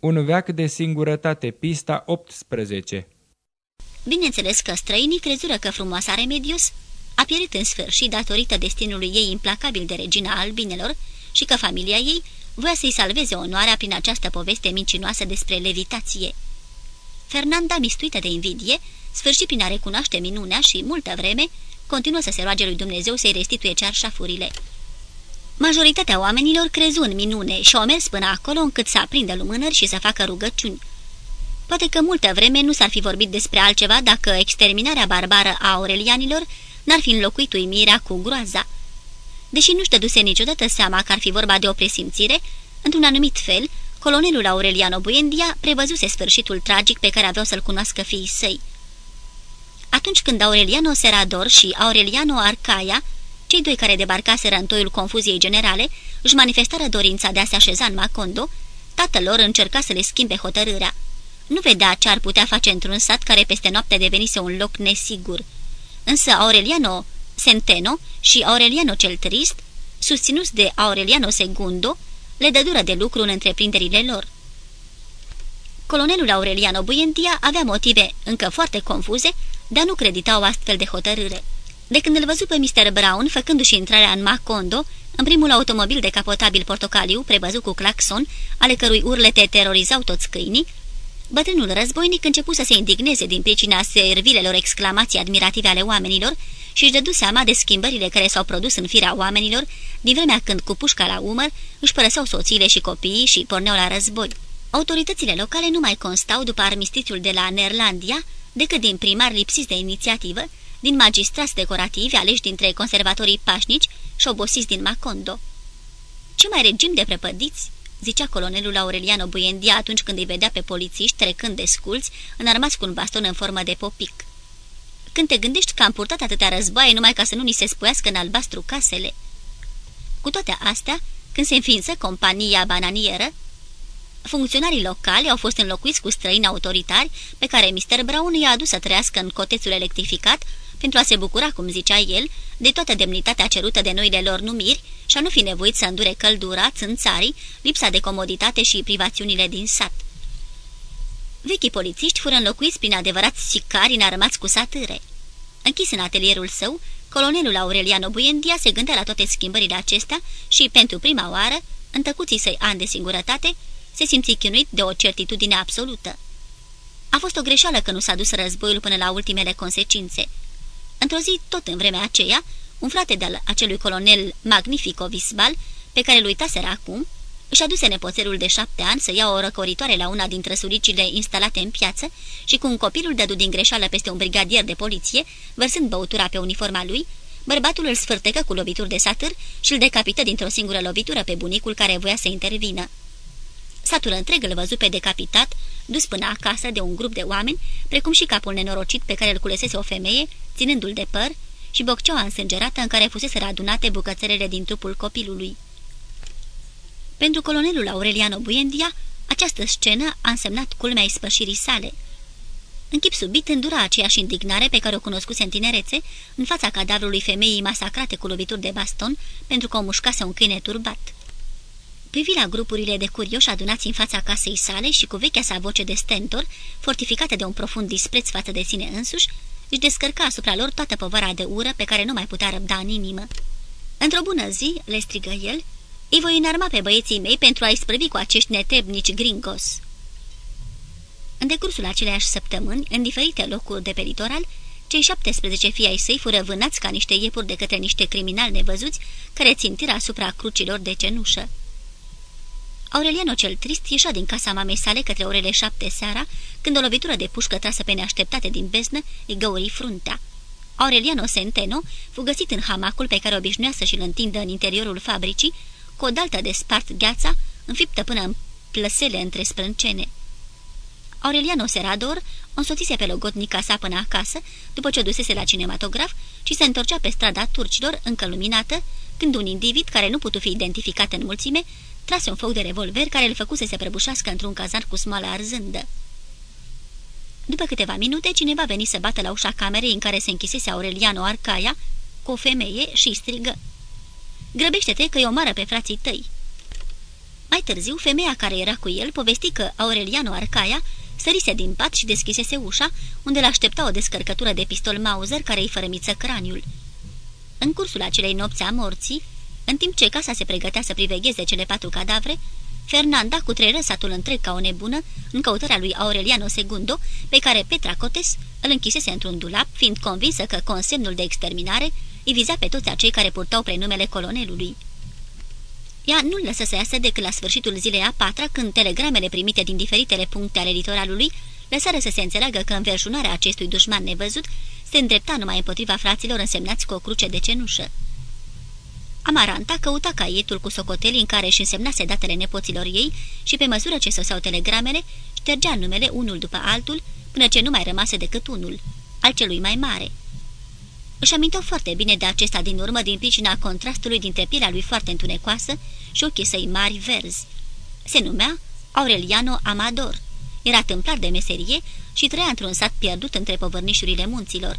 Un veac de singurătate, pista 18 Bineînțeles că străinii crezură că frumoasa Remedius a pierit în sfârșit datorită destinului ei implacabil de regina albinelor și că familia ei voia să-i salveze onoarea prin această poveste mincinoasă despre levitație. Fernanda, mistuită de invidie, sfârșit prin a recunoaște minunea și, multă vreme, continuă să se roage lui Dumnezeu să-i restituie cearșafurile. Majoritatea oamenilor crezu în minune și au mers până acolo încât să aprindă lumânări și să facă rugăciuni. Poate că multă vreme nu s-ar fi vorbit despre altceva dacă exterminarea barbară a aurelianilor n-ar fi înlocuit uimirea cu groaza. Deși nu-și dăduse niciodată seama că ar fi vorba de o presimțire, într-un anumit fel, colonelul Aureliano Buendia prevăzuse sfârșitul tragic pe care aveau să-l cunoască fiii săi. Atunci când Aureliano Serador și Aureliano Arcaia, cei doi care debarcaseră în toiul confuziei generale, își manifestară dorința de a se așeza în Macondo, tatăl lor încerca să le schimbe hotărârea. Nu vedea ce ar putea face într-un sat care peste noapte devenise un loc nesigur. Însă Aureliano Centeno și Aureliano cel Trist, susținuți de Aureliano Segundo, le dădură de lucru în întreprinderile lor. Colonelul Aureliano Buendia avea motive încă foarte confuze, dar nu credita o astfel de hotărâre. De când îl văzu pe Mr. Brown făcându-și intrarea în Macondo, în primul automobil de capotabil portocaliu, prevăzut cu claxon, ale cărui urlete terorizau toți câinii, bătrânul războinic începu să se indigneze din pricina servilelor exclamații admirative ale oamenilor și își dădu seama de schimbările care s-au produs în firea oamenilor din vremea când cu pușca la umăr își părăseau soțiile și copiii și porneau la război. Autoritățile locale nu mai constau după armistițiul de la Neerlandia decât din primari lipsiți de inițiativă, din magistrați decorativi aleși dintre conservatorii pașnici și obosiți din Macondo. Ce mai regim de prepădiți?" zicea colonelul Aureliano Buendia atunci când îi vedea pe polițiști trecând de sculți, înarmați cu un baston în formă de popic. Când te gândești că am purtat atâtea războaie numai ca să nu ni se spuiască în albastru casele?" Cu toate astea, când se înființă compania bananieră, Funcționarii locali au fost înlocuiți cu străini autoritari pe care Mr. Brown i-a adus să trăiască în cotețul electrificat pentru a se bucura, cum zicea el, de toată demnitatea cerută de noile lor numiri și a nu fi nevoit să îndure căldura, țânțarii, lipsa de comoditate și privațiunile din sat. Vechii polițiști fură înlocuiți prin adevărat sicari înarmați cu satâre. Închis în atelierul său, colonelul Aureliano Buendia se gândea la toate schimbările acestea și, pentru prima oară, în tăcuții săi ani de singurătate, se simți chinuit de o certitudine absolută. A fost o greșeală că nu s-a dus războiul până la ultimele consecințe. Într-o zi, tot în vremea aceea, un frate de-al acelui colonel Magnifico Visbal, pe care îl uitaseră acum, își aduse nepoțelul de șapte ani să ia o răcoritoare la una dintre suricile instalate în piață și cu un copilul dădu din greșeală peste un brigadier de poliție, vărsând băutura pe uniforma lui, bărbatul îl sfârtecă cu lovituri de satâr și îl decapită dintr-o singură lovitură pe bunicul care voia să intervină. Satul întreg îl văzu pe decapitat, dus până acasă de un grup de oameni, precum și capul nenorocit pe care îl culesese o femeie, ținându-l de păr, și bocceaua însângerată în care fusese adunate bucățelele din trupul copilului. Pentru colonelul Aureliano Buendia, această scenă a însemnat culmea ispășirii sale. În chip subit îndura aceeași indignare pe care o cunoscuse în tinerețe, în fața cadavrului femeii masacrate cu lovituri de baston pentru că o mușcase un câine turbat. Privi la grupurile de curioși adunați în fața casei sale și cu vechea sa voce de stentor, fortificată de un profund dispreț față de sine însuși, își descărca asupra lor toată povara de ură pe care nu mai putea răbda în inimă. Într-o bună zi, le strigă el, îi voi înarma pe băieții mei pentru a-i sprăvi cu acești netebnici gringos. În decursul aceleași săptămâni, în diferite locuri de pe litoral, cei 17 fii ai săi fură vânați ca niște iepuri de către niște criminali nevăzuți care țintiră asupra crucilor de cenușă. Aureliano cel trist ieșea din casa mamei sale către orele șapte seara, când o lovitură de pușcă trasă pe neașteptate din beznă îi găuri fruntea. Aureliano Centeno fu găsit în hamacul pe care obișnuia să-și-l întindă în interiorul fabricii, cu o daltă de spart gheața, înfiptă până în plăsele între sprâncene. Aureliano Serador o însoțise pe logotnica sa până acasă, după ce o dusese la cinematograf, și se întorcea pe strada turcilor, încă luminată, când un individ, care nu putu fi identificat în mulțime, trase un foc de revolver care îl făcuse să se prăbușească într-un cazar cu smoală arzândă. După câteva minute, cineva veni să bată la ușa camerei în care se închisese Aureliano Arcaia cu o femeie și strigă. Grăbește-te că-i omoară pe frații tăi!" Mai târziu, femeia care era cu el povesti că Aureliano Arcaia sărise din pat și deschisese ușa, unde l-aștepta o descărcătură de pistol Mauser care îi fărămiță craniul. În cursul acelei nopți a morții, în timp ce casa se pregătea să privegheze cele patru cadavre, Fernanda cutreră satul întreg ca o nebună în căutarea lui Aureliano II, pe care Petra Cotes îl închisese într-un dulap, fiind convinsă că consemnul de exterminare îi viza pe toți acei care purtau prenumele colonelului. Ea nu lăsă să iasă decât la sfârșitul zilei a patra, când telegramele primite din diferitele puncte ale litoralului lăsară să se înțeleagă că înverșunarea acestui dușman nevăzut se îndrepta numai împotriva fraților însemnați cu o cruce de cenușă. Amaranta căuta caietul cu socotelii în care își însemnase datele nepoților ei și pe măsură ce soseau telegramele, ștergea numele unul după altul, până ce nu mai rămase decât unul, al celui mai mare. Își aminteau foarte bine de acesta din urmă din pricina contrastului dintre pielea lui foarte întunecoasă și ochii săi mari verzi. Se numea Aureliano Amador. Era tâmplar de meserie și trăia într-un sat pierdut între povărnișurile munților.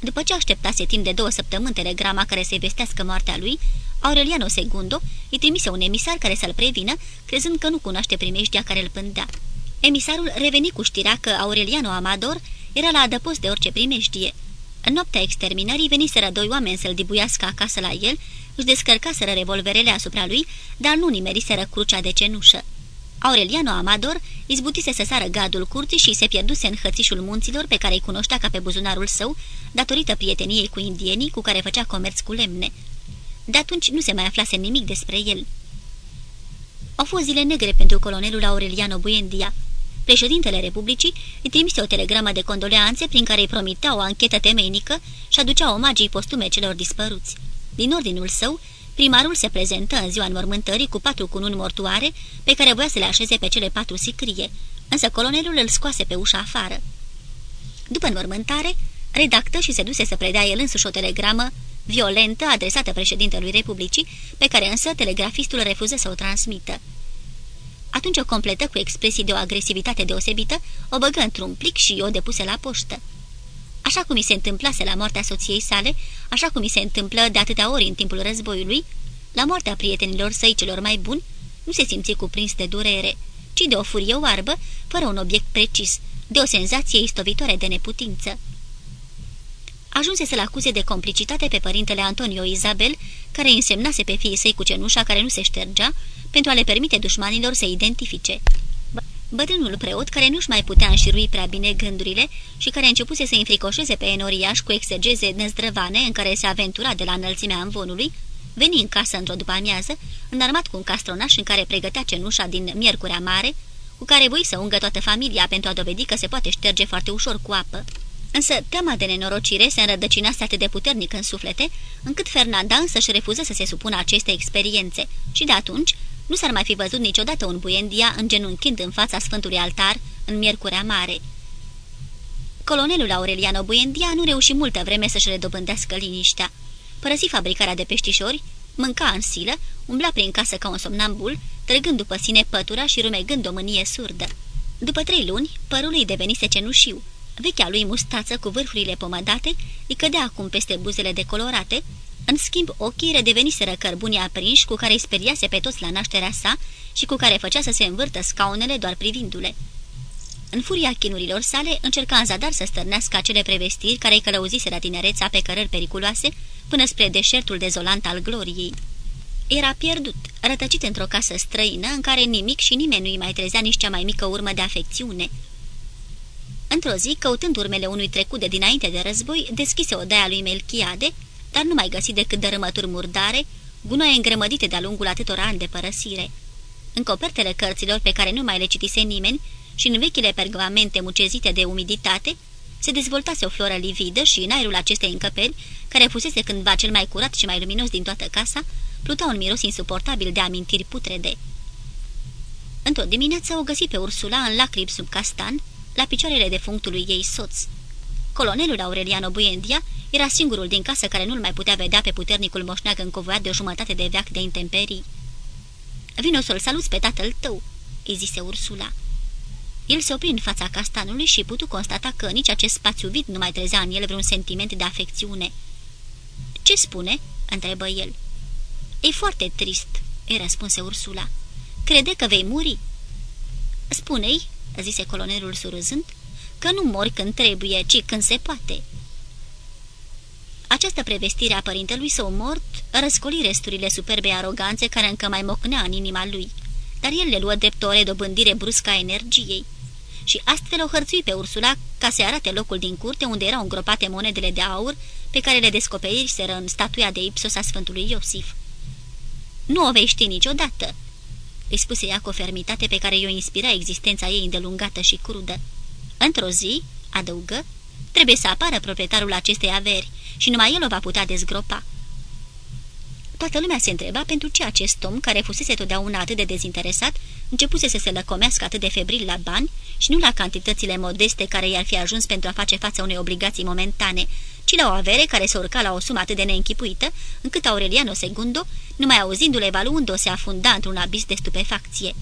După ce așteptase timp de două săptămâni telegrama care să-i vestească moartea lui, Aureliano II îi trimise un emisar care să-l prevină, crezând că nu cunoaște primejdia care îl pândea. Emisarul reveni cu știrea că Aureliano Amador era la adăpost de orice primejdie. În noaptea exterminării veniseră doi oameni să-l dibuiască acasă la el, își descărcaseră revolverele asupra lui, dar nu nimeriseră crucea de cenușă. Aureliano Amador izbutise să sară gadul curții și se pierduse în hățișul munților pe care îi cunoștea ca pe buzunarul său, datorită prieteniei cu indienii cu care făcea comerț cu lemne. De atunci nu se mai aflase nimic despre el. Au fost zile negre pentru colonelul Aureliano Buendia. Președintele Republicii îi trimise o telegramă de condoleanțe prin care îi promitea o anchetă temeinică și aducea omagii postume celor dispăruți. Din ordinul său, primarul se prezentă în ziua înmormântării cu patru cununi mortoare pe care voia să le așeze pe cele patru sicrie, însă colonelul îl scoase pe ușa afară. După înmormântare, redactă și se duse să predea el însuși o telegramă violentă adresată președintelui Republicii, pe care însă telegrafistul refuză să o transmită. Atunci o completă cu expresii de o agresivitate deosebită, o băgă într-un plic și o depuse la poștă. Așa cum i se întâmplase la moartea soției sale, așa cum i se întâmplă de atâtea ori în timpul războiului, la moartea prietenilor săi celor mai buni, nu se simți cuprins de durere, ci de o furie oarbă, fără un obiect precis, de o senzație istovitoare de neputință. Ajunse să-l acuze de complicitate pe părintele Antonio Isabel, care însemnase pe fiii săi cu cenușa care nu se ștergea, pentru a le permite dușmanilor să identifice. Bătrânul preot, care nu-și mai putea înșirui prea bine gândurile și care începuse să înfricoșeze pe enoriaș cu exegeze năzdrăvane în care se aventura de la înălțimea învonului, veni în casă într-o după-amiază, înarmat cu un castronaș în care pregătea cenușa din Miercurea Mare, cu care voi să ungă toată familia pentru a dovedi că se poate șterge foarte ușor cu apă. Însă teama de nenorocire se înrădăcinase atât de puternic în suflete, încât Fernanda însă își refuză să se supună aceste experiențe și de atunci nu s-ar mai fi văzut niciodată un buendia îngenunchind în fața Sfântului Altar în Miercurea Mare. Colonelul Aureliano Buendia nu reuși multă vreme să-și redobândească liniștea. Părăsi fabricarea de peștișori, mânca în silă, umbla prin casă ca un somnambul, trăgând după sine pătura și rumegând o mânie surdă. După trei luni, părul îi devenise cenușiu. Vechea lui mustață cu vârfurile pomădate îi cădea acum peste buzele decolorate, în schimb, ochii redeveniseră cărbuni aprinși cu care îi speriase pe toți la nașterea sa și cu care făcea să se învârtă scaunele doar privindu-le. În furia chinurilor sale, încerca în zadar să stărnească acele prevestiri care îi călăuziseră tinereța pe cărări periculoase până spre deșertul dezolant al gloriei. Era pierdut, rătăcit într-o casă străină în care nimic și nimeni nu-i mai trezea nici cea mai mică urmă de afecțiune. Într-o zi, căutând urmele unui trecut de dinainte de război, deschise odaia lui Melchiade, dar nu mai găsi decât dărâmături murdare, gunoaie îngrămădite de-a lungul atâtor ani de părăsire. În copertele cărților pe care nu mai le citise nimeni și în vechile pergamente mucezite de umiditate, se dezvoltase o floră lividă și în aerul acestei încăperi, care fusese cândva cel mai curat și mai luminos din toată casa, pluta un miros insuportabil de amintiri putrede. Într-o dimineață o găsi pe Ursula în lacrimi sub castan, la picioarele defunctului ei soț. Colonelul Aureliano Buendia era singurul din casă care nu-l mai putea vedea pe puternicul moșneag încovoiat de o jumătate de veac de intemperii. Vino să-l saluți pe tatăl tău," îi zise Ursula. El se opri în fața castanului și putu constata că nici acest spațiu vid nu mai trezea în el vreun sentiment de afecțiune. Ce spune?" întrebă el. E foarte trist," îi răspunse Ursula. crede că vei muri." Spune-i," zise colonelul surâzând, că nu mori când trebuie, ci când se poate." Această prevestire a părintelui său mort răscoli resturile superbei aroganțe care încă mai mocnea în inima lui, dar el le luă drept o redobândire bruscă a energiei și astfel o hărțui pe Ursula ca să arate locul din curte unde erau îngropate monedele de aur pe care le descoperiseră în statuia de Ipsos a Sfântului Iosif. Nu o vei ști niciodată," îi spuse ea cu o fermitate pe care i-o inspira existența ei îndelungată și crudă. Într-o zi, adăugă, trebuie să apară proprietarul acestei averi și numai el o va putea dezgropa. Toată lumea se întreba pentru ce acest om, care fusese totdeauna atât de dezinteresat, începuse să se lăcomească atât de febril la bani și nu la cantitățile modeste care i-ar fi ajuns pentru a face față unei obligații momentane, ci la o avere care se urca la o sumă atât de neînchipuită, încât Aureliano Segundo, numai auzindu-le evaluând-o, se afunda într-un abis de stupefacție.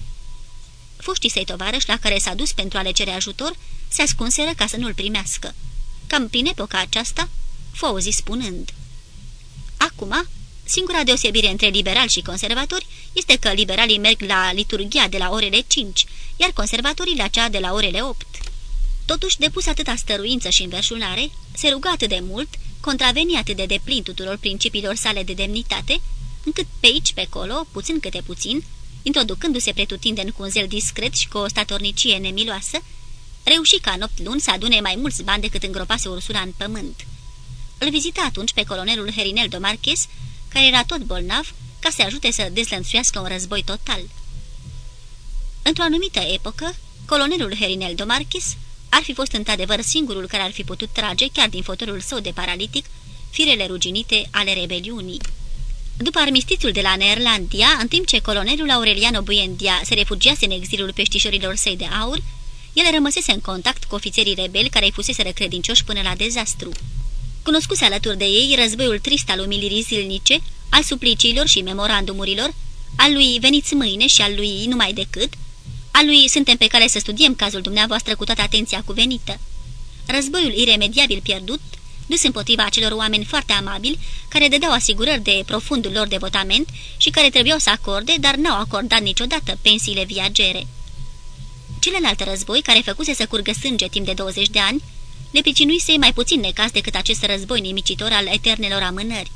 Foștii săi tovarăși la care s-a dus pentru a le cere ajutor, se ascunseră ca să nu-l primească. Cam prin epoca aceasta, Fauzi spunând. Acum, singura deosebire între liberali și conservatori este că liberalii merg la liturgia de la orele 5, iar conservatorii la cea de la orele 8. Totuși, depus atâta stăruință și înverșunare, se ruga atât de mult, contraveni atât de deplin tuturor principiilor sale de demnitate, încât pe aici, pe acolo, puțin câte puțin, introducându-se pretutindeni cu un zel discret și cu o statornicie nemiloasă, reuși ca nopt luni să adune mai mulți bani decât îngropase Ursula în pământ. Îl vizita atunci pe colonelul Herinel de Marques, care era tot bolnav, ca să ajute să dezlănțuiască un război total. Într-o anumită epocă, colonelul Herinel de Marques ar fi fost într-adevăr singurul care ar fi putut trage, chiar din fotorul său de paralitic, firele ruginite ale rebeliunii. După armistițiul de la Neerlandia, în timp ce colonelul Aureliano Buendia se refugiase în exilul peștișorilor săi de aur, el rămăsese în contact cu ofițerii rebeli care îi fusese recredincioși până la dezastru. Cunoscuse alături de ei războiul trist al umilirii zilnice, al supliciilor și memorandumurilor, al lui Veniți mâine și al lui Numai decât, al lui Suntem pe care să studiem cazul dumneavoastră cu toată atenția cuvenită. Războiul iremediabil pierdut, dus împotriva acelor oameni foarte amabili, care dădeau asigurări de profundul lor devotament și care trebuiau să acorde, dar n-au acordat niciodată pensiile viagere. Celălalt război, care făcuse să curgă sânge timp de 20 de ani, le pricinuise mai puțin necaz decât acest război nimicitor al eternelor amânări.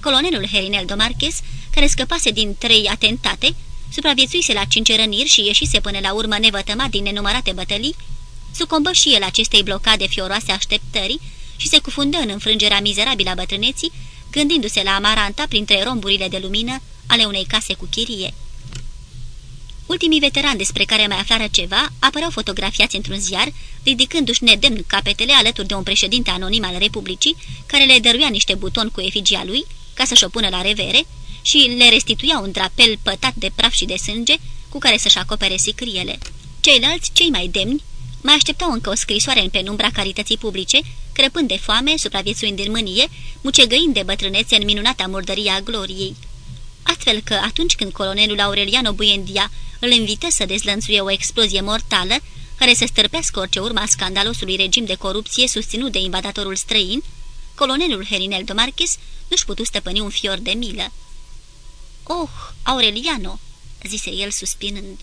Colonelul Herinel de Marques, care scăpase din trei atentate, supraviețuise la cinci răniri și ieșise până la urmă nevătămat din nenumărate bătălii, sucombă și el acestei blocade fioroase așteptării și se cufundă în înfrângerea mizerabilă a bătrâneții, gândindu-se la Amaranta printre romburile de lumină ale unei case cu chirie. Ultimii veterani despre care mai aflară ceva apăreau fotografiați într-un ziar, ridicându-și nedemn capetele alături de un președinte anonim al Republicii, care le dăruia niște butoni cu efigia lui, ca să-și o pună la revere, și le restituia un drapel pătat de praf și de sânge, cu care să-și acopere sicriele. Ceilalți, cei mai demni, mai așteptau încă o scrisoare în penumbra carității publice, crăpând de foame, supraviețuind în mânie, mucegăind de bătrânețe în minunata murdăria a gloriei. Astfel că atunci când colonelul Aureliano Buendia îl invită să dezlănțuie o explozie mortală, care să stârpească orice urma scandalosului regim de corupție susținut de invadatorul străin, colonelul Herinel de Marquis nu-și putu stăpâni un fior de milă. Oh, Aureliano!" zise el suspinând.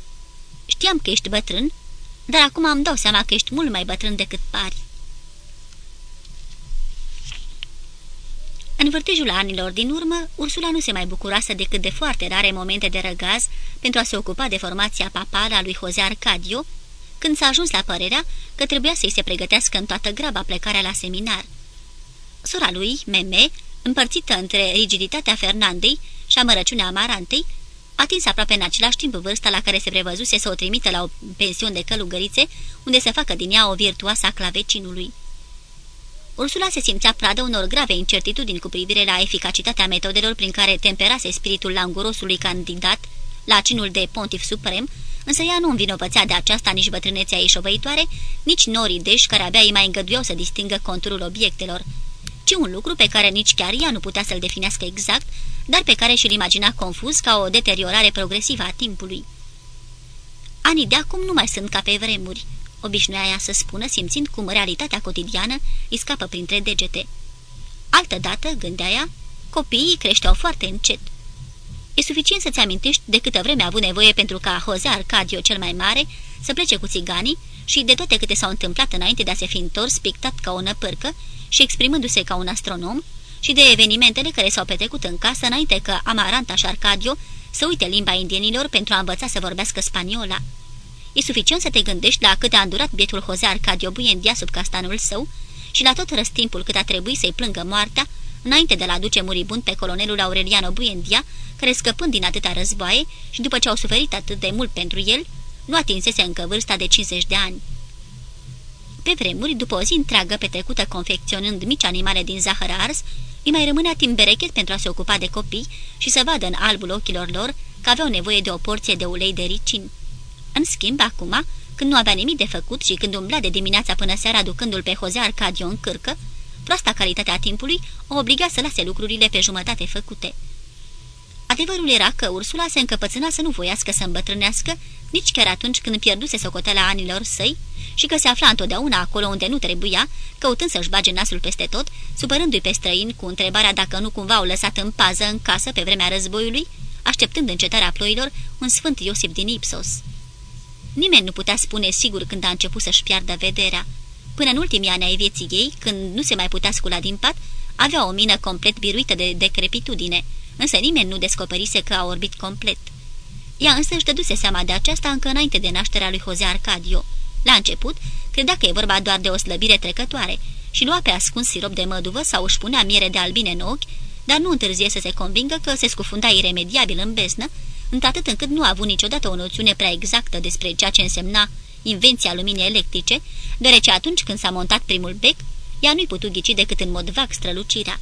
Știam că ești bătrân, dar acum am dau seama că ești mult mai bătrân decât pari." În vârtejul anilor din urmă, Ursula nu se mai bucurase decât de foarte rare momente de răgaz pentru a se ocupa de formația papală a lui Jose Arcadio, când s-a ajuns la părerea că trebuia să-i se pregătească în toată graba plecarea la seminar. Sora lui, Meme, împărțită între rigiditatea Fernandei și amărăciunea Amarantei, atins aproape în același timp vârsta la care se prevăzuse să o trimită la o pensiune de călugărițe, unde să facă din ea o virtuoasă a clavecinului. Ursula se simțea pradă unor grave incertitudini cu privire la eficacitatea metodelor prin care temperase spiritul langurosului candidat la cinul de pontif suprem, însă ea nu învinovățea de aceasta nici bătrânețea ei șovăitoare, nici norii deși care abia îi mai îngăduiau să distingă conturul obiectelor, ci un lucru pe care nici chiar ea nu putea să-l definească exact, dar pe care și-l imagina confuz ca o deteriorare progresivă a timpului. Anii de acum nu mai sunt ca pe vremuri, obișnuia ea să spună, simțind cum realitatea cotidiană îi scapă printre degete. Altădată, gândea ea, copiii creșteau foarte încet. E suficient să-ți amintești de câtă vreme a avut nevoie pentru ca Jose Arcadio cel mai mare să plece cu țiganii și de toate câte s-au întâmplat înainte de a se fi întors pictat ca o năpârcă și exprimându-se ca un astronom și de evenimentele care s-au petrecut în casă înainte că Amaranta și Arcadio să uite limba indienilor pentru a învăța să vorbească spaniola. E suficient să te gândești la cât a îndurat bietul Jose Arcadio Buendia sub castanul său și la tot răstimpul cât a trebuit să-i plângă moartea, înainte de la duce muribund pe colonelul Aureliano Buendia, care scăpând din atâta războaie și după ce au suferit atât de mult pentru el, nu atinsese încă vârsta de 50 de ani. Pe vremuri, după o zi întreagă petrecută confecționând mici animale din zahăr ars, îi mai rămânea timp berechet pentru a se ocupa de copii și să vadă în albul ochilor lor că aveau nevoie de o porție de ulei de ricin. În schimb, acum, când nu avea nimic de făcut și când umbla de dimineața până seara aducându-l pe Jose Arcadio în cârcă, proasta calitatea timpului o obliga să lase lucrurile pe jumătate făcute. Adevărul era că Ursula se încăpățâna să nu voiască să îmbătrânească, nici chiar atunci când pierduse socoteala anilor săi, și că se afla întotdeauna acolo unde nu trebuia, căutând să-și bage nasul peste tot, supărându-i pe străini cu întrebarea dacă nu cumva au lăsat în pază în casă pe vremea războiului, așteptând încetarea ploilor un sfânt Iosif din Ipsos. Nimeni nu putea spune sigur când a început să-și piardă vederea. Până în ultimii ani ai vieții ei, când nu se mai putea scula din pat, avea o mină complet biruită de decrepitudine, însă nimeni nu descoperise că a orbit complet. Ea însă își dăduse seama de aceasta încă înainte de nașterea lui Jose Arcadio. La început, credea că e vorba doar de o slăbire trecătoare și lua pe ascuns sirop de măduvă sau își punea miere de albine în ochi, dar nu întârzie să se convingă că se scufunda iremediabil în beznă, într-atât încât nu a avut niciodată o noțiune prea exactă despre ceea ce însemna invenția luminii electrice, deoarece atunci când s-a montat primul bec, ea nu-i putut ghici decât în mod vag strălucirea.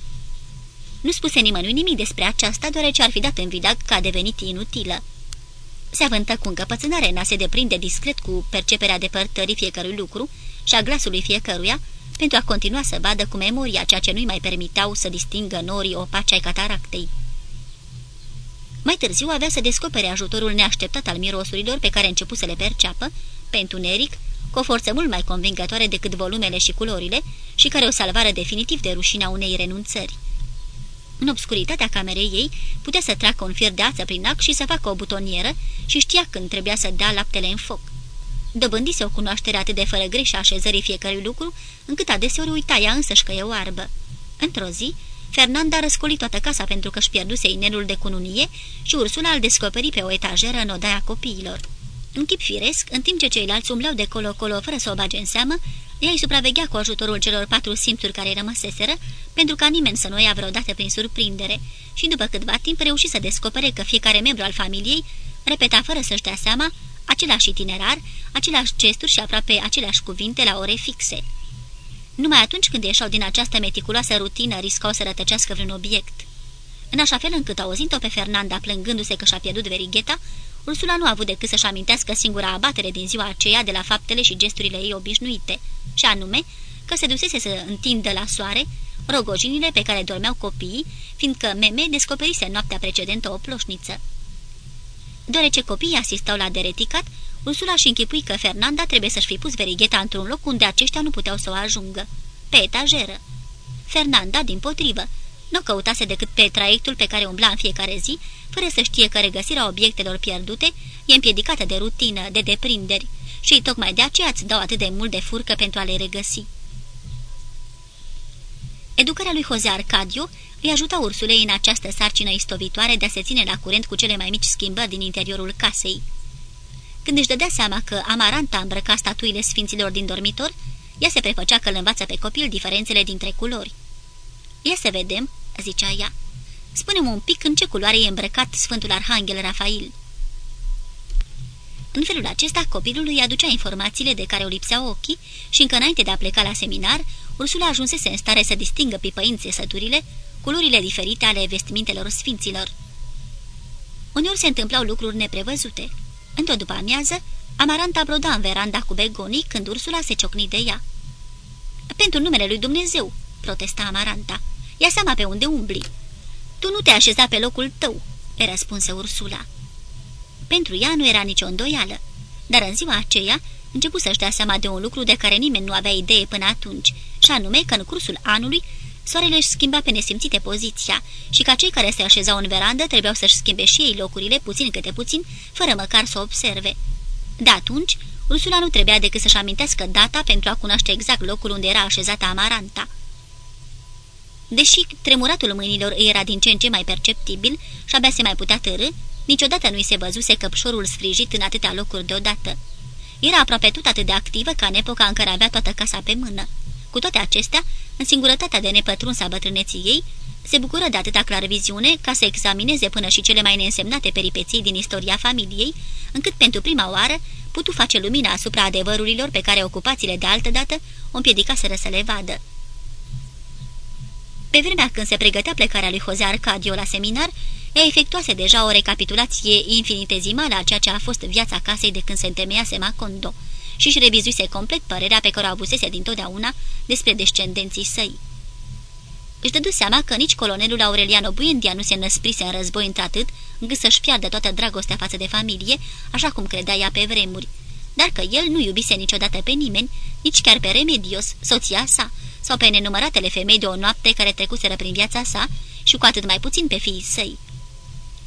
Nu spuse nimănui nimic despre aceasta, deoarece ar fi dat în vidag că a devenit inutilă. Se avântă cu încăpățânare în a se deprinde discret cu perceperea depărtării fiecărui lucru și a glasului fiecăruia, pentru a continua să vadă cu memoria ceea ce nu-i mai permiteau să distingă norii opaci ai cataractei. Mai târziu avea să descopere ajutorul neașteptat al mirosurilor pe care început să le perceapă, pentru Neric, cu o forță mult mai convingătoare decât volumele și culorile și care o salvară definitiv de rușinea unei renunțări. În obscuritatea camerei ei putea să treacă un fier de ață prin ac și să facă o butonieră și știa când trebuia să dea laptele în foc. Dobândise o cunoaștere atât de fără greș a așezării fiecărui lucru, încât adeseori uita ea însăși că e oarbă. Într-o zi, Fernanda răscoli toată casa pentru că își pierduse inelul de cununie și Ursula îl descoperi pe o etajeră în odaia copiilor. În chip firesc, în timp ce ceilalți umblau de colo-colo fără să o bage în seamă, ea îi supraveghea cu ajutorul celor patru simțuri care rămăseseră, pentru ca nimeni să nu ia vreodată prin surprindere, și după câtva timp reuși să descopere că fiecare membru al familiei repeta fără să-și dea seama același itinerar, aceleași gesturi și aproape aceleași cuvinte la ore fixe. Numai atunci când ieșau din această meticuloasă rutină riscau să rătăcească vreun obiect. În așa fel încât auzind-o pe Fernanda plângându-se că și-a pierdut verigheta, Ursula nu a avut decât să-și amintească singura abatere din ziua aceea de la faptele și gesturile ei obișnuite, și anume că se dusese să întindă la soare rogojinile pe care dormeau copiii, fiindcă Meme descoperise noaptea precedentă o ploșniță. Deoarece copiii asistau la dereticat, Ursula și închipui că Fernanda trebuie să-și fi pus verigheta într-un loc unde aceștia nu puteau să o ajungă, pe etajeră. Fernanda, din potrivă, nu căutase decât pe traiectul pe care umbla în fiecare zi, fără să știe că regăsirea obiectelor pierdute e împiedicată de rutină, de deprinderi, și tocmai de aceea îți dau atât de mult de furcă pentru a le regăsi. Educarea lui Jose Arcadio îi ajuta Ursulei în această sarcină istovitoare de a se ține la curent cu cele mai mici schimbări din interiorul casei. Când își dădea seama că Amaranta îmbrăca statuile sfinților din dormitor, ea se prefăcea că îl învață pe copil diferențele dintre culori. Ia să vedem," zicea ea. Spune-mi un pic în ce culoare e îmbrăcat Sfântul Arhanghel Rafael." În felul acesta, copilul îi aducea informațiile de care o lipseau ochii și încă înainte de a pleca la seminar, Ursula ajunsese în stare să distingă pipăind țesăturile, culorile diferite ale vestimintelor sfinților. Uneori se întâmplau lucruri neprevăzute. Într-o după amiază, Amaranta broda în veranda cu begonii când Ursula se ciocni de ea. Pentru numele lui Dumnezeu!" protesta Amaranta. Ia seama pe unde umbli." Tu nu te așeza pe locul tău," îi răspunse Ursula. Pentru ea nu era nicio îndoială, dar în ziua aceea început să-și dea seama de un lucru de care nimeni nu avea idee până atunci, și anume că în cursul anului Soarele își schimba pe nesimțite poziția și ca cei care se așezau în verandă trebuiau să-și schimbe și ei locurile puțin câte puțin, fără măcar să observe. De atunci, Ursula nu trebuia decât să-și amintească data pentru a cunoaște exact locul unde era așezată Amaranta. Deși tremuratul mâinilor îi era din ce în ce mai perceptibil și abia se mai putea târâ, niciodată nu-i se văzuse căpșorul sfrijit în atâtea locuri deodată. Era aproape tot atât de activă ca în epoca în care avea toată casa pe mână. Cu toate acestea, în singurătatea de nepătruns a bătrâneții ei, se bucură de atâta clarviziune ca să examineze până și cele mai neînsemnate peripeții din istoria familiei, încât pentru prima oară putu face lumina asupra adevărurilor pe care ocupațiile de altădată o împiedicaseră să le vadă. Pe vremea când se pregătea plecarea lui Jose Arcadio la seminar, ea efectuase deja o recapitulație infinitezimală a ceea ce a fost viața casei de când se întemeiase Macondo și își revizuise complet părerea pe care o avusese dintotdeauna despre descendenții săi. Își dădu seama că nici colonelul Aureliano Buendia nu se năsprise în război într-atât, încât să-și piardă toată dragostea față de familie, așa cum credea ea pe vremuri, dar că el nu iubise niciodată pe nimeni, nici chiar pe Remedios, soția sa, sau pe nenumăratele femei de o noapte care trecuseră prin viața sa și cu atât mai puțin pe fiii săi.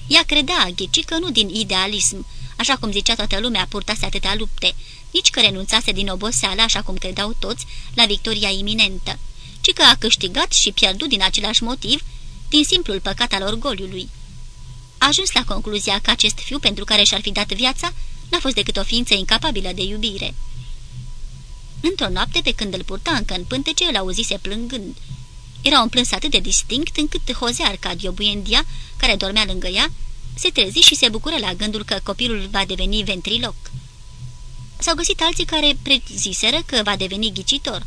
Ea credea, ghici, că nu din idealism, așa cum zicea toată lumea, purtase atâtea lupte, nici că renunțase din oboseală, așa cum credeau toți, la victoria iminentă, ci că a câștigat și pierdut din același motiv, din simplul păcat al orgoliului. A ajuns la concluzia că acest fiu pentru care și-ar fi dat viața n-a fost decât o ființă incapabilă de iubire. Într-o noapte, pe când îl purta încă în pântece, îl auzise plângând. Era un plâns atât de distinct încât Jose Arcadio Buendia, care dormea lângă ea, se trezi și se bucură la gândul că copilul va deveni ventriloc. S-au găsit alții care preziseră că va deveni ghicitor.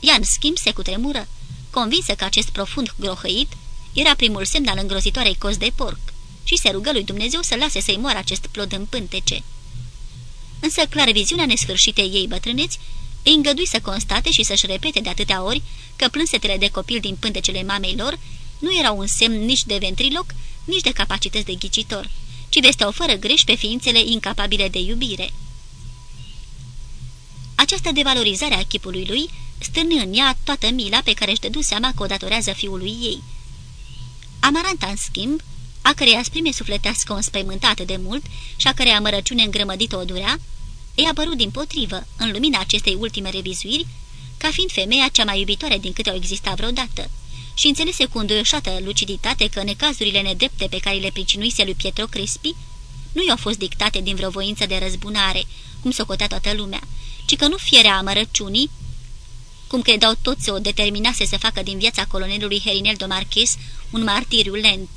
Ea, în schimb, se cutremură, convinsă că acest profund grohăit era primul semn al îngrozitoarei cos de porc și se rugă lui Dumnezeu să lase să-i moară acest plod în pântece. Însă viziunea nesfârșite ei bătrâneți îi îngădui să constate și să-și repete de atâtea ori că plânsetele de copil din pântecele mamei lor nu erau un semn nici de ventriloc, nici de capacități de ghicitor, ci vesteau fără greș pe ființele incapabile de iubire. Această devalorizare a chipului lui stârni în ea toată mila pe care își dădu seama că o datorează fiului ei. Amaranta, în schimb, a cărei asprime sufletească o înspăimântată de mult și a cărei amărăciune îngrămădită o durea, i-a părut din potrivă, în lumina acestei ultime revizuiri, ca fiind femeia cea mai iubitoare din câte au existat vreodată și înțelese cu înduioșată luciditate că necazurile nedrepte pe care le pricinuise lui Pietro Crespi nu i-au fost dictate din vreo voință de răzbunare, cum socotea toată lumea, ci că nu fierea amărăciunii, cum credeau toți o determinase să facă din viața colonelului Herineldo Marques un martiriu lent,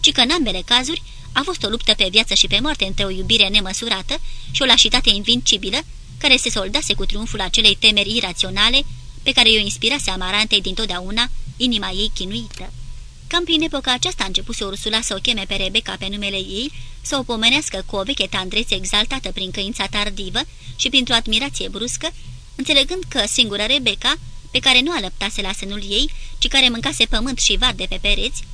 ci că în ambele cazuri a fost o luptă pe viață și pe moarte între o iubire nemăsurată și o lașitate invincibilă, care se soldase cu triumful acelei temeri iraționale pe care i-o inspirase amarantei dintotdeauna inima ei chinuită. Cam prin epoca aceasta a început Ursula să o cheme pe Rebecca pe numele ei, să o pomenească cu o veche tandrețe exaltată prin căința tardivă și printr-o admirație bruscă, înțelegând că singura Rebecca, pe care nu alăptase la sânul ei, ci care mâncase pământ și var de pe pereți,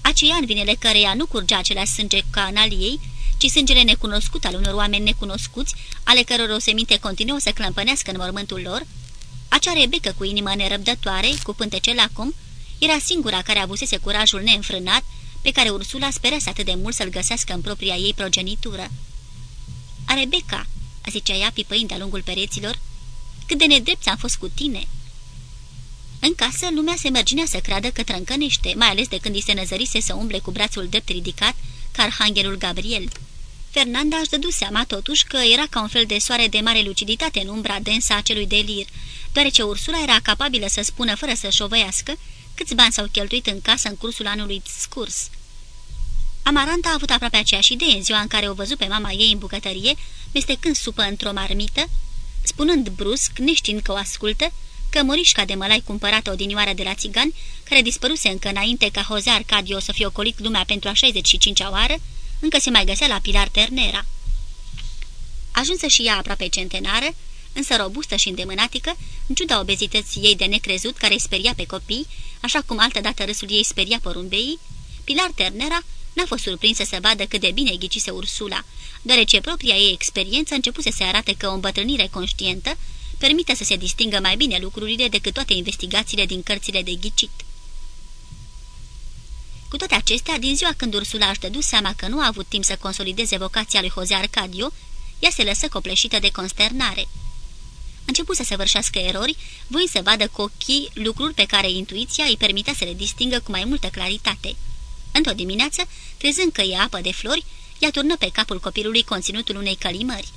aceea în vinele căreia nu curgea același sânge ca în al ei, ci sângele necunoscut al unor oameni necunoscuți, ale căror o seminte continuă să clămpănească în mormântul lor, acea Rebecca cu inimă nerăbdătoare, cu pântece lacom, era singura care avusese curajul neînfrânat pe care Ursula sperase atât de mult să-l găsească în propria ei progenitură. A Rebecca, zicea ea pipăind de-a lungul pereților, cât de nedrept am fost cu tine!" În casă, lumea se mărginea să creadă că trâncănește, mai ales de când îi se năzărise să umble cu brațul drept ridicat, ca arhanghelul Gabriel. Fernanda își dădu seama totuși că era ca un fel de soare de mare luciditate în umbra densă a acelui delir, deoarece Ursula era capabilă să spună fără să șovăiască câți bani s-au cheltuit în casă în cursul anului scurs. Amaranta a avut aproape aceeași idee în ziua în care o văzut pe mama ei în bucătărie, mestecând supă într-o marmită, spunând brusc, neștiind că o ascultă, că morișca de mălai cumpărată odinioară de la țigani, care dispăruse încă înainte ca Jose Arcadio să fie ocolit lumea pentru a 65-a oară, încă se mai găsea la Pilar Ternera. Ajunsă și ea aproape centenară, însă robustă și îndemânatică, în ciuda obezității ei de necrezut care îi speria pe copii, așa cum altădată râsul ei speria porumbeii, Pilar Ternera n-a fost surprinsă să vadă cât de bine ghicise Ursula, deoarece propria ei experiență începuse să arate că o îmbătrânire conștientă permite să se distingă mai bine lucrurile decât toate investigațiile din cărțile de ghicit. Cu toate acestea, din ziua când Ursula își dădu seama că nu a avut timp să consolideze vocația lui Jose Arcadio, ea se lăsă copleșită de consternare. Începu să săvârșească erori, voind să vadă cu ochii lucruri pe care intuiția îi permitea să le distingă cu mai multă claritate. Într-o dimineață, crezând că e apă de flori, ea turnă pe capul copilului conținutul unei călimări.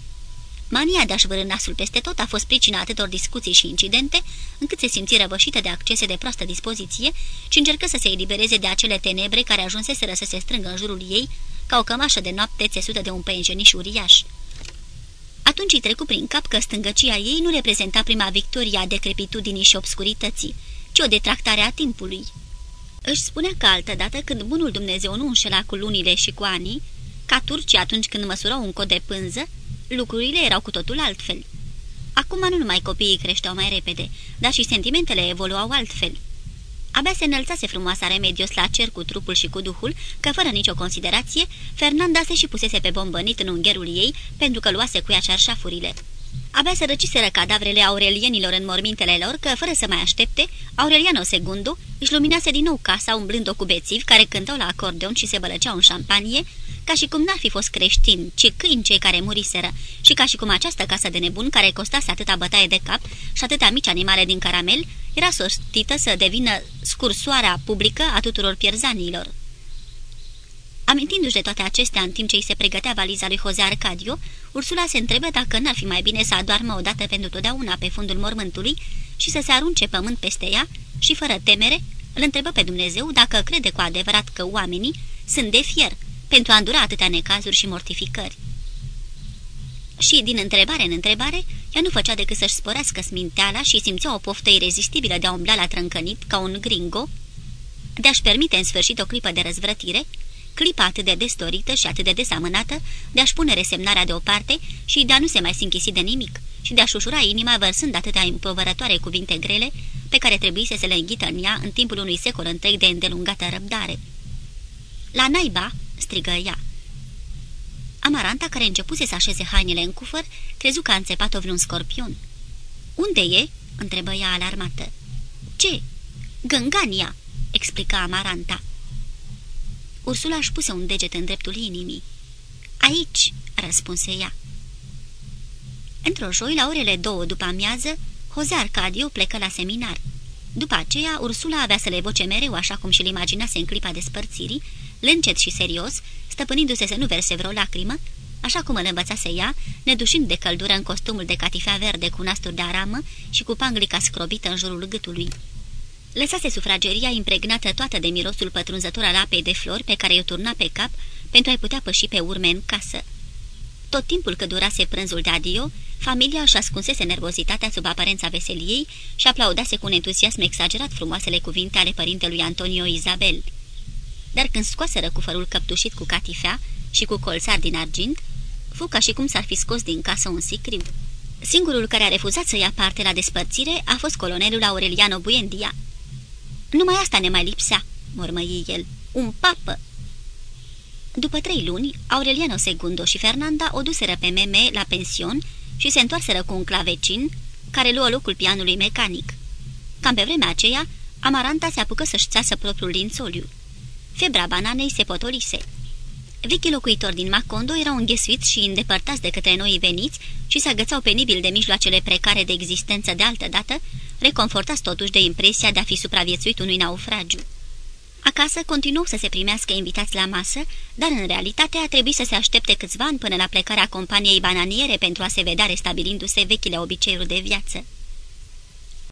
Mania de a-și nasul peste tot a fost pricina atâtor discuții și incidente, încât se simți răvășită de accese de proastă dispoziție și încercă să se elibereze de acele tenebre care ajunseseră să se strângă în jurul ei, ca o cămașă de noapte țesută de un păinjeniș uriaș. Atunci îi trecu prin cap că stângăcia ei nu reprezenta prima victoria a decrepitudinii și obscurității, ci o detractare a timpului. Își spunea că altădată, când bunul Dumnezeu nu înșela cu lunile și cu anii, ca turcii atunci când măsurau un cod de pânză, lucrurile erau cu totul altfel. Acum nu numai copiii creșteau mai repede, dar și sentimentele evoluau altfel. Abia se înălțase frumoasa Remedios la cer cu trupul și cu duhul, că fără nicio considerație, Fernanda se și pusese pe bombănit în ungherul ei, pentru că luase cu ea șarșafurile. Abia se răciseră cadavrele aurelienilor în mormintele lor, că, fără să mai aștepte, Aureliano II își luminase din nou casa umblând-o cu bețivi care cântau la acordeon și se bălăceau în șampanie, ca și cum n-ar fi fost creștini, ci câini cei care muriseră, și ca și cum această casă de nebun, care costase atâta bătaie de cap și atâta mici animale din caramel, era sostită să devină scursoarea publică a tuturor pierzanilor. Amintindu-și de toate acestea în timp ce îi se pregătea valiza lui Jose Arcadio, Ursula se întrebă dacă n-ar fi mai bine să adoarmă odată pentru totdeauna pe fundul mormântului și să se arunce pământ peste ea și, fără temere, îl întrebă pe Dumnezeu dacă crede cu adevărat că oamenii sunt de fier pentru a îndura atâtea necazuri și mortificări. Și, din întrebare în întrebare, ea nu făcea decât să-și sporească sminteala și simțea o poftă irezistibilă de a umbla la trâncănit ca un gringo, de a-și permite în sfârșit o clipă de răzvrătire, clipa atât de destorită și atât de desamânată, de a-și pune resemnarea deoparte și de a nu se mai sinchisi de nimic și de a-și ușura inima vărsând atâtea împovărătoare cuvinte grele pe care trebuie să se le înghită în ea în timpul unui secol întreg de îndelungată răbdare. La naiba!" Strigă ea. Amaranta, care începuse să așeze hainele în cufăr, crezu că a înțepat-o vreun scorpion. Unde e?" întrebă ea alarmată. Ce?" Gângania!" explica Amaranta. Ursula își puse un deget în dreptul inimii. Aici," răspunse ea. Într-o joi, la orele două după amiază, Jose Arcadio plecă la seminar. După aceea, Ursula avea să le evoce mereu, așa cum și-l imaginase în clipa despărțirii, lâncet și serios, stăpânindu-se să nu verse vreo lacrimă, așa cum îl învățase ea, nedușind de căldură în costumul de catifea verde cu nasturi de aramă și cu panglica scrobită în jurul gâtului. Lăsase sufrageria impregnată toată de mirosul pătrunzător al apei de flori pe care o turna pe cap pentru a-i putea păși pe urme în casă. Tot timpul cât durase prânzul de adio, familia își ascunsese nervozitatea sub aparența veseliei și aplaudase cu un entuziasm exagerat frumoasele cuvinte ale părintelui Antonio Isabel. Dar când scoaseră cufărul căptușit cu catifea și cu colțar din argint, fu ca și cum s-ar fi scos din casă un sicriu. Singurul care a refuzat să ia parte la despărțire a fost colonelul Aureliano Buendia. Numai asta ne mai lipsea," mormăi el, un papă." După trei luni, Aureliano Segundo și Fernanda o duseră pe meme la pension și se întoarseră cu un clavecin care luă locul pianului mecanic. Cam pe vremea aceea, Amaranta se apucă să-și țeasă propriul lințoliu. Febra bananei se potolise. Vechii locuitori din Macondo erau înghesuiți și îndepărtați de către noi veniți și se agățau penibil de mijloacele precare de existență de altă dată, reconfortați totuși de impresia de a fi supraviețuit unui naufragiu. Acasă continuau să se primească invitați la masă, dar în realitate a trebuit să se aștepte câțiva ani până la plecarea companiei bananiere pentru a se vedea restabilindu-se vechile obiceiuri de viață.